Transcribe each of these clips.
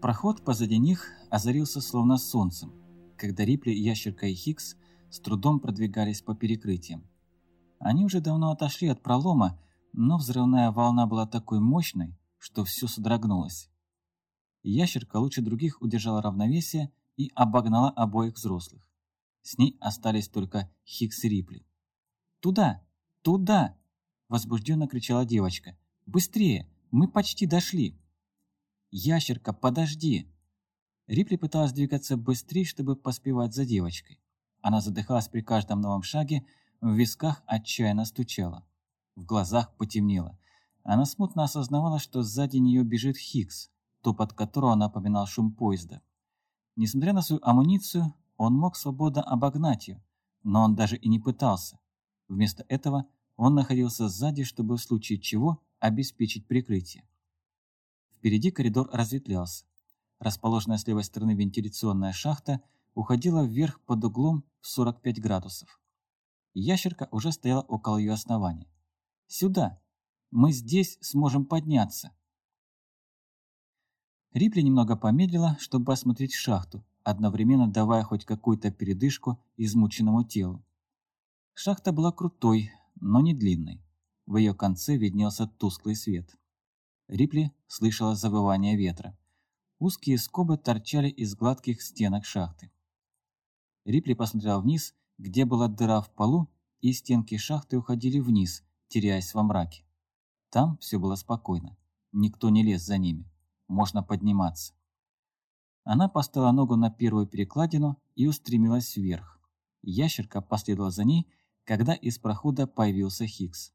Проход позади них озарился словно солнцем, когда Рипли, Ящерка и Хикс с трудом продвигались по перекрытиям. Они уже давно отошли от пролома, но взрывная волна была такой мощной, что все содрогнулось. Ящерка лучше других удержала равновесие и обогнала обоих взрослых. С ней остались только Хикс и Рипли. «Туда! Туда!» – возбужденно кричала девочка. «Быстрее! Мы почти дошли!» «Ящерка, подожди!» Рипли пыталась двигаться быстрее, чтобы поспевать за девочкой. Она задыхалась при каждом новом шаге, в висках отчаянно стучала. В глазах потемнело. Она смутно осознавала, что сзади нее бежит Хикс, топот которого напоминал шум поезда. Несмотря на свою амуницию, он мог свободно обогнать ее, но он даже и не пытался. Вместо этого он находился сзади, чтобы в случае чего обеспечить прикрытие. Впереди коридор разветвлялся. Расположенная с левой стороны вентиляционная шахта уходила вверх под углом в 45 градусов. Ящерка уже стояла около ее основания. «Сюда! Мы здесь сможем подняться!» Рипли немного помедлила, чтобы осмотреть шахту, одновременно давая хоть какую-то передышку измученному телу. Шахта была крутой, но не длинной. В ее конце виднелся тусклый свет. Рипли слышала завывание ветра. Узкие скобы торчали из гладких стенок шахты. Рипли посмотрел вниз, где была дыра в полу, и стенки шахты уходили вниз, теряясь во мраке. Там все было спокойно. Никто не лез за ними. Можно подниматься. Она поставила ногу на первую перекладину и устремилась вверх. Ящерка последовала за ней, когда из прохода появился Хикс.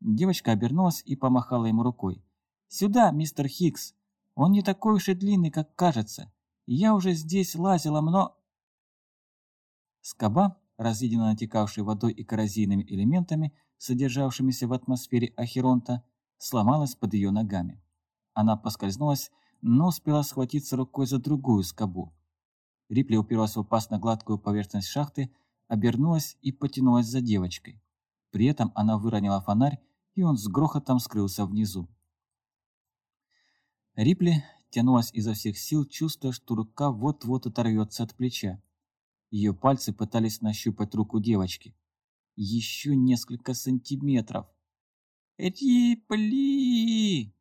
Девочка обернулась и помахала ему рукой. «Сюда, мистер Хикс! Он не такой уж и длинный, как кажется. Я уже здесь лазила, но...» Скоба, разъедена натекавшей водой и коррозийными элементами, содержавшимися в атмосфере Ахеронта, сломалась под ее ногами. Она поскользнулась, но успела схватиться рукой за другую скобу. Рипли уперлась в опасно гладкую поверхность шахты, обернулась и потянулась за девочкой. При этом она выронила фонарь, и он с грохотом скрылся внизу. Рипли тянулась изо всех сил, чувствуя, что рука вот-вот оторвется от плеча. Ее пальцы пытались нащупать руку девочки. Еще несколько сантиметров. «Рипли!»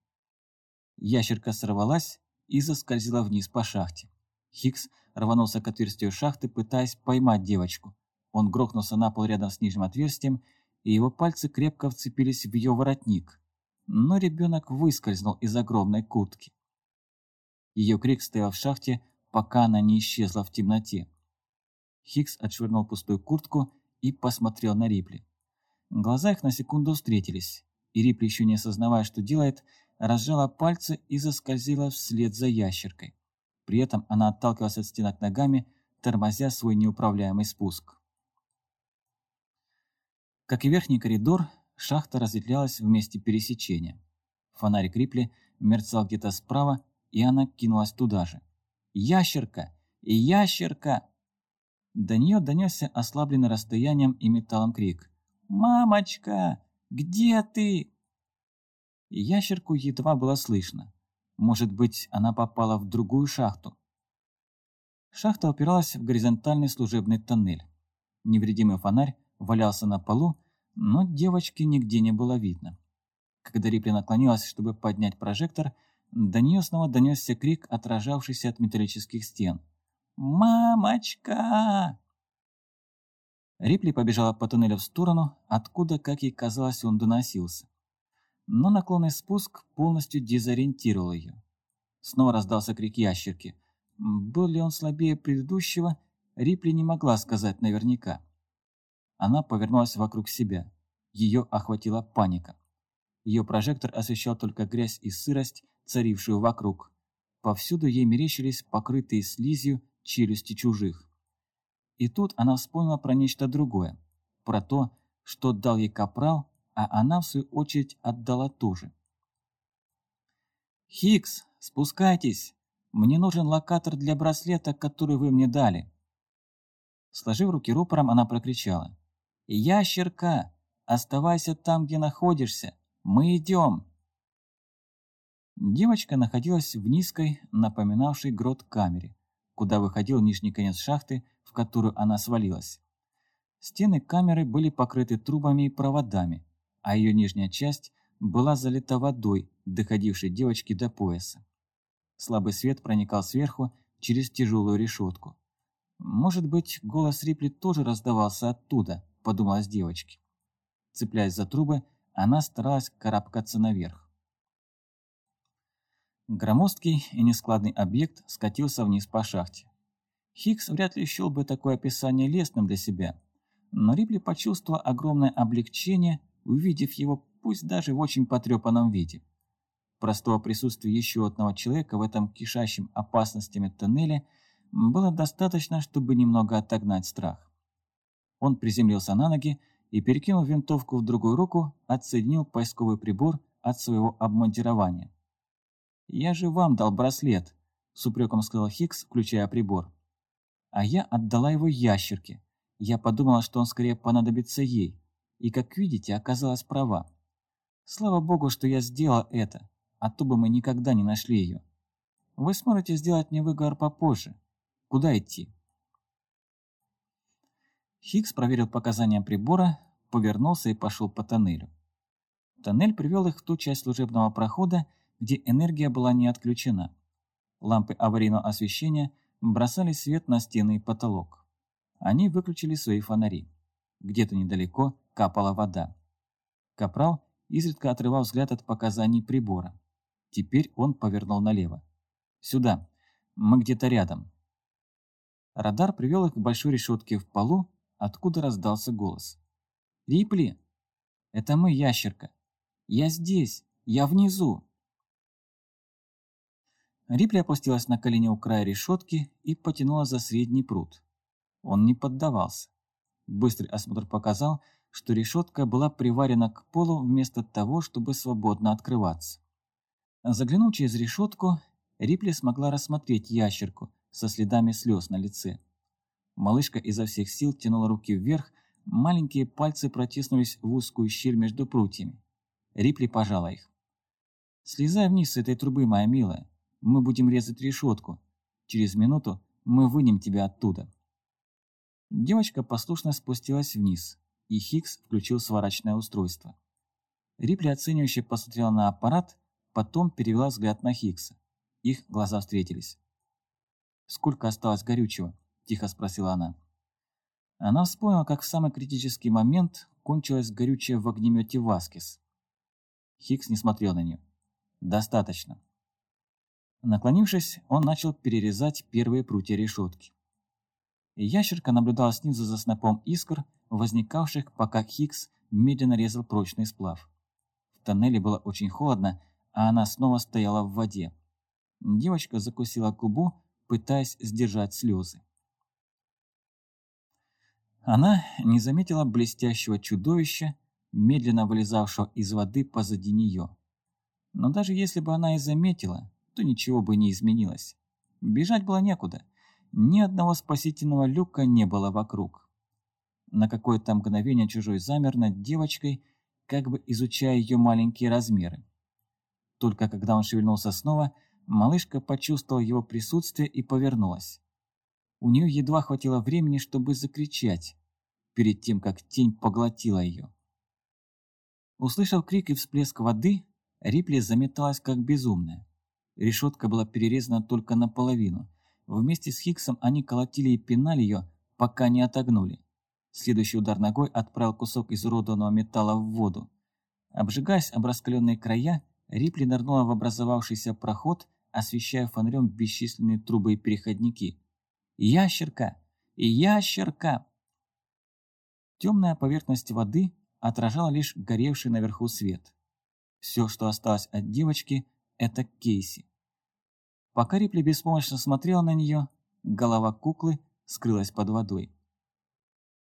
Ящерка сорвалась и заскользила вниз по шахте. Хикс рванулся к отверстию шахты, пытаясь поймать девочку. Он грохнулся на пол рядом с нижним отверстием, и его пальцы крепко вцепились в ее воротник. Но ребенок выскользнул из огромной куртки. Ее крик стоял в шахте, пока она не исчезла в темноте. Хикс отшвырнул пустую куртку и посмотрел на Рипли. Глаза их на секунду встретились, и Рипли, еще не осознавая, что делает, разжала пальцы и заскользила вслед за ящеркой. При этом она отталкивалась от стенок ногами, тормозя свой неуправляемый спуск. Как и верхний коридор, шахта разветвлялась в месте пересечения. Фонарик Рипли мерцал где-то справа, и она кинулась туда же. «Ящерка! Ящерка!» До нее донесся ослабленный расстоянием и металлом крик. «Мамочка! Где ты?» Ящерку едва было слышно. Может быть, она попала в другую шахту. Шахта упиралась в горизонтальный служебный тоннель. Невредимый фонарь валялся на полу, но девочки нигде не было видно. Когда Рипли наклонилась, чтобы поднять прожектор, до нее снова донесся крик, отражавшийся от металлических стен. «Мамочка!» Рипли побежала по туннелю в сторону, откуда, как ей казалось, он доносился но наклонный спуск полностью дезориентировал ее. Снова раздался крик ящерки. Был ли он слабее предыдущего, Рипли не могла сказать наверняка. Она повернулась вокруг себя. Ее охватила паника. Ее прожектор освещал только грязь и сырость, царившую вокруг. Повсюду ей мерещились покрытые слизью челюсти чужих. И тут она вспомнила про нечто другое. Про то, что дал ей капрал а она, в свою очередь, отдала ту же. «Хикс, спускайтесь! Мне нужен локатор для браслета, который вы мне дали!» Сложив руки рупором, она прокричала. «Ящерка, оставайся там, где находишься! Мы идем!» Девочка находилась в низкой, напоминавшей грот камере, куда выходил нижний конец шахты, в которую она свалилась. Стены камеры были покрыты трубами и проводами, а ее нижняя часть была залита водой, доходившей девочке до пояса. Слабый свет проникал сверху через тяжелую решетку. «Может быть, голос Рипли тоже раздавался оттуда», – подумалась девочке. Цепляясь за трубы, она старалась карабкаться наверх. Громоздкий и нескладный объект скатился вниз по шахте. Хикс вряд ли счел бы такое описание лестным для себя, но Рипли почувствовал огромное облегчение, увидев его, пусть даже в очень потрепанном виде. Простого присутствия еще одного человека в этом кишащем опасностями тоннеле было достаточно, чтобы немного отогнать страх. Он приземлился на ноги и, перекинул винтовку в другую руку, отсоединил поисковый прибор от своего обмундирования. «Я же вам дал браслет», — с упреком сказал Хикс, включая прибор. «А я отдала его ящерке. Я подумала, что он скорее понадобится ей, и, как видите, оказалась права. Слава богу, что я сделала это, а то бы мы никогда не нашли ее. Вы сможете сделать мне выговор попозже. Куда идти?» Хикс проверил показания прибора, повернулся и пошел по тоннелю. Тоннель привел их в ту часть служебного прохода, где энергия была не отключена. Лампы аварийного освещения бросали свет на стены и потолок. Они выключили свои фонари. Где-то недалеко капала вода. Капрал изредка отрывал взгляд от показаний прибора. Теперь он повернул налево. «Сюда. Мы где-то рядом». Радар привел их к большой решетке в полу, откуда раздался голос. «Рипли! Это мы, ящерка! Я здесь! Я внизу!» Рипли опустилась на колени у края решетки и потянула за средний пруд. Он не поддавался. Быстрый осмотр показал, что решетка была приварена к полу вместо того, чтобы свободно открываться. Заглянув через решетку, Рипли смогла рассмотреть ящерку со следами слез на лице. Малышка изо всех сил тянула руки вверх, маленькие пальцы протиснулись в узкую щель между прутьями. Рипли пожала их. «Слезай вниз с этой трубы, моя милая. Мы будем резать решетку. Через минуту мы вынем тебя оттуда». Девочка послушно спустилась вниз, и Хикс включил сварочное устройство. Рипли оценивающе посмотрела на аппарат, потом перевела взгляд на Хикса. Их глаза встретились. «Сколько осталось горючего?» – тихо спросила она. Она вспомнила, как в самый критический момент кончилось горючее в огнемете Васкис. Хикс не смотрел на нее. «Достаточно». Наклонившись, он начал перерезать первые прутья решетки. Ящерка наблюдала снизу за снопом искр, возникавших, пока Хикс медленно резал прочный сплав. В тоннеле было очень холодно, а она снова стояла в воде. Девочка закусила губу, пытаясь сдержать слезы. Она не заметила блестящего чудовища, медленно вылезавшего из воды позади нее. Но даже если бы она и заметила, то ничего бы не изменилось. Бежать было некуда – ни одного спасительного люка не было вокруг. На какое-то мгновение чужой замер над девочкой, как бы изучая ее маленькие размеры. Только когда он шевельнулся снова, малышка почувствовала его присутствие и повернулась. У нее едва хватило времени, чтобы закричать, перед тем, как тень поглотила ее. Услышав крик и всплеск воды, Рипли заметалась как безумная. Решетка была перерезана только наполовину, Вместе с Хиксом они колотили и пинали ее, пока не отогнули. Следующий удар ногой отправил кусок изуродованного металла в воду. Обжигаясь об раскаленные края, Рипли нырнула в образовавшийся проход, освещая фонарем бесчисленные трубы и переходники. «Ящерка! Ящерка!» Темная поверхность воды отражала лишь горевший наверху свет. Все, что осталось от девочки, это Кейси. Пока Рипли беспомощно смотрела на нее, голова куклы скрылась под водой.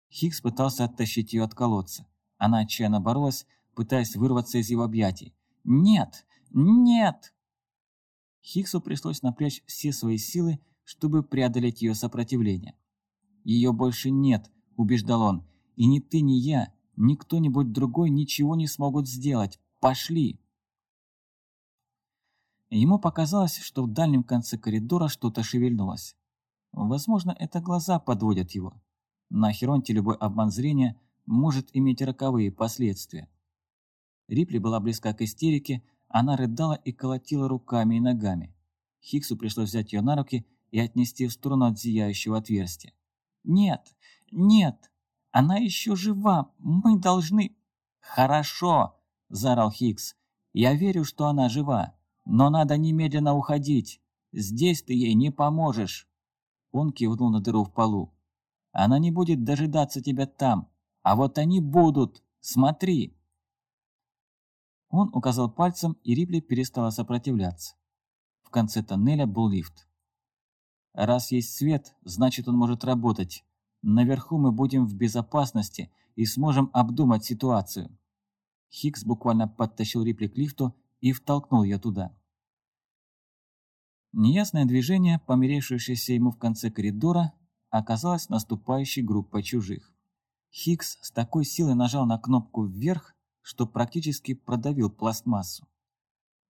Хикс пытался оттащить ее от колодца. Она отчаянно боролась, пытаясь вырваться из его объятий. «Нет! Нет!» Хиксу пришлось напрячь все свои силы, чтобы преодолеть ее сопротивление. «Ее больше нет», – убеждал он, – «и ни ты, ни я, ни кто-нибудь другой ничего не смогут сделать. Пошли!» Ему показалось, что в дальнем конце коридора что-то шевельнулось. Возможно, это глаза подводят его. На Херонте любой обман зрения может иметь роковые последствия. Рипли была близка к истерике, она рыдала и колотила руками и ногами. Хиксу пришлось взять ее на руки и отнести в сторону от зияющего отверстия. «Нет! Нет! Она еще жива! Мы должны...» «Хорошо!» – заорал Хикс. «Я верю, что она жива, но надо немедленно уходить. Здесь ты ей не поможешь!» Он кивнул на дыру в полу. «Она не будет дожидаться тебя там, а вот они будут! Смотри!» Он указал пальцем, и Рипли перестала сопротивляться. В конце тоннеля был лифт. Раз есть свет, значит он может работать. Наверху мы будем в безопасности и сможем обдумать ситуацию. Хикс буквально подтащил Рипли к лифту и втолкнул ее туда. Неясное движение, померевшееся ему в конце коридора, оказалось наступающей группой чужих. Хикс с такой силой нажал на кнопку вверх, что практически продавил пластмассу.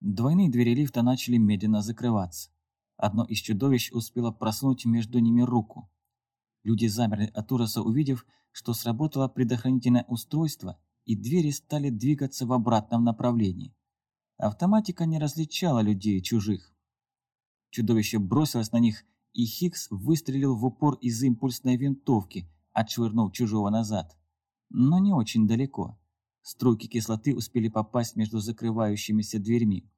Двойные двери лифта начали медленно закрываться. Одно из чудовищ успело просунуть между ними руку. Люди замерли от ужаса, увидев, что сработало предохранительное устройство, и двери стали двигаться в обратном направлении. Автоматика не различала людей и чужих. Чудовище бросилось на них, и Хикс выстрелил в упор из импульсной винтовки, отшвырнув чужого назад. Но не очень далеко. Струйки кислоты успели попасть между закрывающимися дверьми.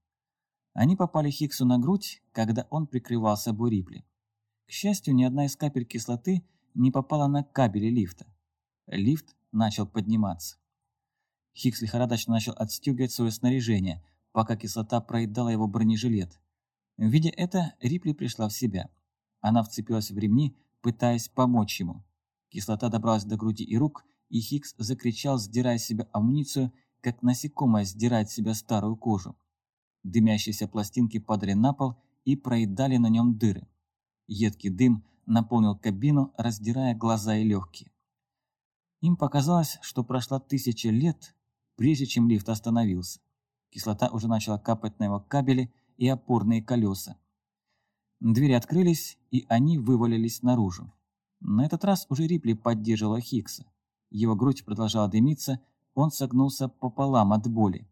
Они попали Хиксу на грудь, когда он прикрывал собой Рипли. К счастью, ни одна из капель кислоты не попала на кабели лифта. Лифт начал подниматься. Хикс лихорадочно начал отстегивать свое снаряжение, пока кислота проедала его бронежилет. Видя это, Рипли пришла в себя. Она вцепилась в ремни, пытаясь помочь ему. Кислота добралась до груди и рук, и Хикс закричал, сдирая с себя амуницию, как насекомое сдирает с себя старую кожу. Дымящиеся пластинки падали на пол и проедали на нем дыры. Едкий дым наполнил кабину, раздирая глаза и легкие. Им показалось, что прошла тысяча лет, прежде чем лифт остановился. Кислота уже начала капать на его кабели и опорные колеса. Двери открылись, и они вывалились наружу. На этот раз уже Рипли поддерживала Хиггса. Его грудь продолжала дымиться, он согнулся пополам от боли.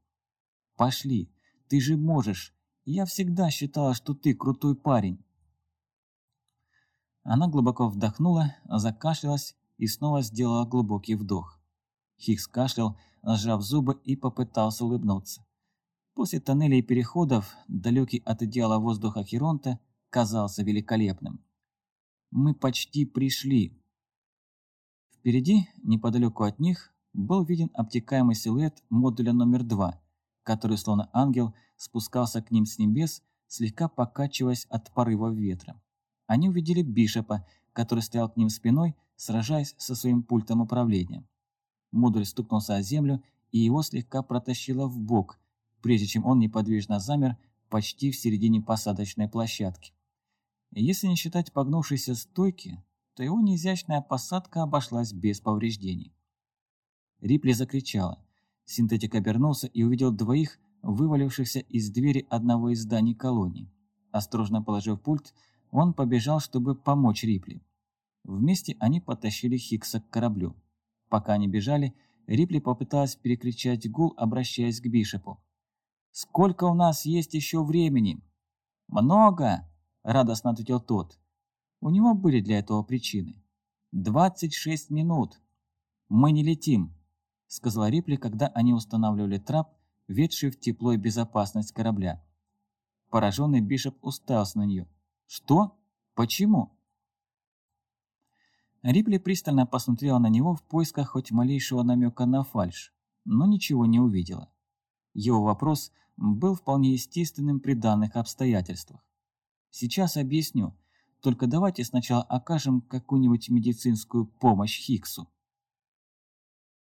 «Пошли!» Ты же можешь. Я всегда считала, что ты крутой парень. Она глубоко вдохнула, закашлялась и снова сделала глубокий вдох. Хикс кашлял, сжав зубы и попытался улыбнуться. После тоннелей и переходов, далекий от идеала воздуха Херонта, казался великолепным. «Мы почти пришли». Впереди, неподалеку от них, был виден обтекаемый силуэт модуля номер два, который, словно ангел, спускался к ним с небес, слегка покачиваясь от порыва ветра. Они увидели Бишопа, который стоял к ним спиной, сражаясь со своим пультом управления. Модуль стукнулся о землю, и его слегка протащило в бок, прежде чем он неподвижно замер почти в середине посадочной площадки. Если не считать погнувшейся стойки, то его неизящная посадка обошлась без повреждений. Рипли закричала. Синтетик обернулся и увидел двоих, вывалившихся из двери одного из зданий колонии. Осторожно положив пульт, он побежал, чтобы помочь Рипли. Вместе они потащили Хикса к кораблю. Пока они бежали, Рипли попыталась перекричать гул, обращаясь к Бишопу. «Сколько у нас есть еще времени?» «Много!» – радостно ответил тот. У него были для этого причины. «Двадцать шесть минут. Мы не летим сказала Рипли, когда они устанавливали трап, ведший в тепло и безопасность корабля. Пораженный Бишоп уставился на нее. «Что? Почему?» Рипли пристально посмотрела на него в поисках хоть малейшего намека на фальшь, но ничего не увидела. Его вопрос был вполне естественным при данных обстоятельствах. «Сейчас объясню, только давайте сначала окажем какую-нибудь медицинскую помощь Хиксу».